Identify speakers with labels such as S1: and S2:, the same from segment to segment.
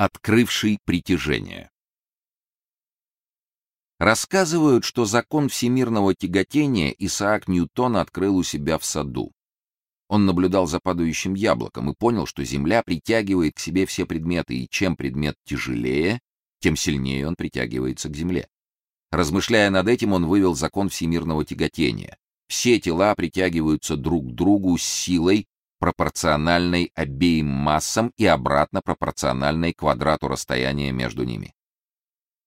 S1: открывший притяжение. Рассказывают, что закон всемирного тяготения Исаак Ньютон открыл у себя в саду. Он наблюдал за падающим яблоком и понял, что Земля притягивает к себе все предметы, и чем предмет тяжелее, тем сильнее он притягивается к Земле. Размышляя над этим, он вывел закон всемирного тяготения. Все тела притягиваются друг к другу с силой, пропорциональной обеим массам и обратно пропорциональной квадрату расстояния между ними.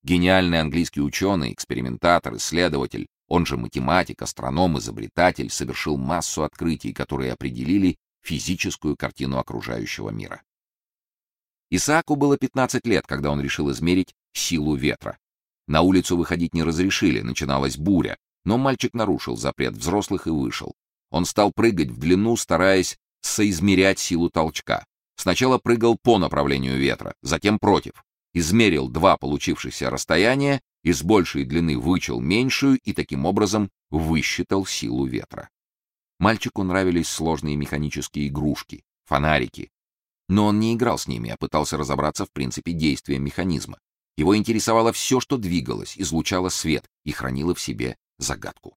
S1: Гениальный английский ученый, экспериментатор, исследователь, он же математик, астроном, изобретатель, совершил массу открытий, которые определили физическую картину окружающего мира. Исааку было 15 лет, когда он решил измерить силу ветра. На улицу выходить не разрешили, начиналась буря, но мальчик нарушил запрет взрослых и вышел. Он стал прыгать в длину, стараясь соизмерять силу толчка. Сначала прыгал по направлению ветра, затем против. Измерил два получившихся расстояния, из большей длины вычел меньшую и таким образом высчитал силу ветра. Мальчику нравились сложные механические игрушки, фонарики. Но он не играл с ними, а пытался разобраться в принципе действия механизма. Его интересовало все, что двигалось, излучало свет и хранило в себе загадку.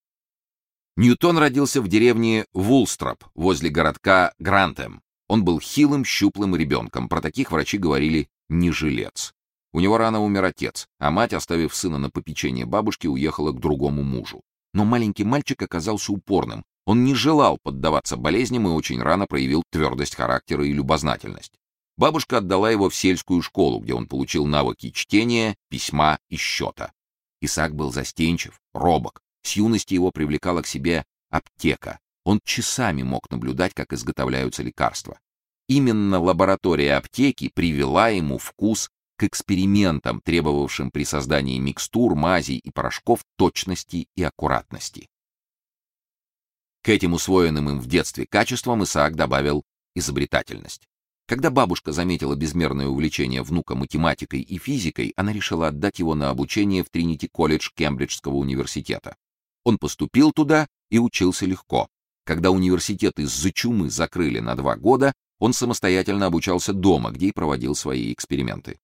S1: Ньютон родился в деревне Вулстроп, возле городка Грантем. Он был хилым, щуплым ребенком, про таких врачи говорили «не жилец». У него рано умер отец, а мать, оставив сына на попечение бабушки, уехала к другому мужу. Но маленький мальчик оказался упорным. Он не желал поддаваться болезням и очень рано проявил твердость характера и любознательность. Бабушка отдала его в сельскую школу, где он получил навыки чтения, письма и счета. Исаак был застенчив, робок, с юности его привлекала к себе аптека. Он часами мог наблюдать, как изготовляются лекарства. Именно лаборатория аптеки привела ему вкус к экспериментам, требовавшим при создании микстур, мазей и порошков точности и аккуратности. К этим усвоенным им в детстве качествам Исаак добавил изобретательность. Когда бабушка заметила безмерное увлечение внука математикой и физикой, она решила отдать его на обучение в Тринити-колледж Кембриджского университета. Он поступил туда и учился легко. Когда университет из-за чумы закрыли на два года, он самостоятельно обучался дома, где и проводил свои эксперименты.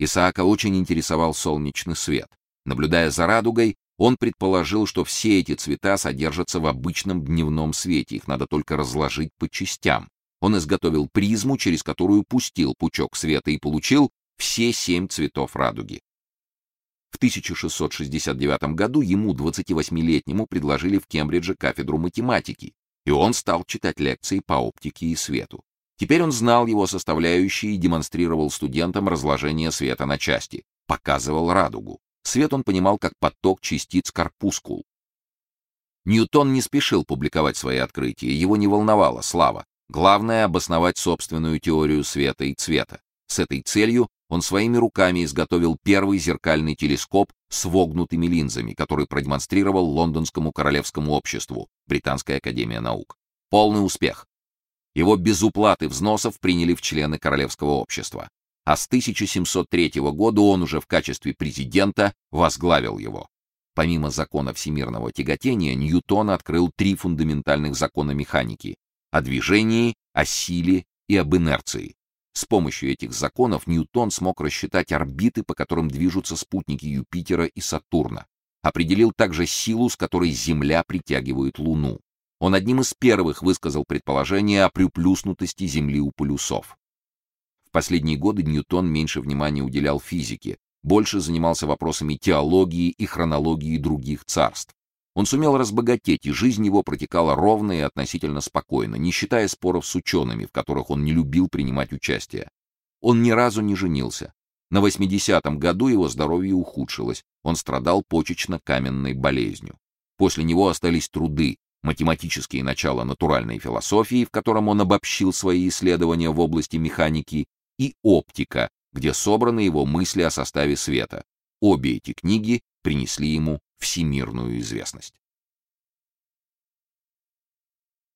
S1: Исаака очень интересовал солнечный свет. Наблюдая за радугой, он предположил, что все эти цвета содержатся в обычном дневном свете, их надо только разложить по частям. Он изготовил призму, через которую пустил пучок света и получил все семь цветов радуги. В 1669 году ему, 28-летнему, предложили в Кембридже кафедру математики, и он стал читать лекции по оптике и свету. Теперь он знал его составляющие и демонстрировал студентам разложение света на части, показывал радугу. Свет он понимал как поток частиц корпускул. Ньютон не спешил публиковать свои открытия, его не волновала слава. Главное обосновать собственную теорию света и цвета. С этой целью он своими руками изготовил первый зеркальный телескоп с вогнутыми линзами, который продемонстрировал Лондонскому королевскому обществу, Британская академия наук. Полный успех. Его без уплаты взносов приняли в члены королевского общества. А с 1703 года он уже в качестве президента возглавил его. Помимо закона всемирного тяготения, Ньютон открыл три фундаментальных закона механики: о движении, о силе и об инерции. С помощью этих законов Ньютон смог рассчитать орбиты, по которым движутся спутники Юпитера и Сатурна. Определил также силу, с которой Земля притягивает Луну. Он одним из первых высказал предположение о приплюснутости Земли у полюсов. В последние годы Ньютон меньше внимания уделял физике, больше занимался вопросами теологии и хронологии других царств. Он сумел разбогатеть, и жизнь его протекала ровно и относительно спокойно, не считая споров с учеными, в которых он не любил принимать участие. Он ни разу не женился. На 80-м году его здоровье ухудшилось. Он страдал почечно-каменной болезнью. После него остались труды, математические начала натуральной философии, в котором он обобщил свои исследования в области механики, и оптика, где собраны его мысли о составе света. Обе эти книги принесли ему всемирную известность.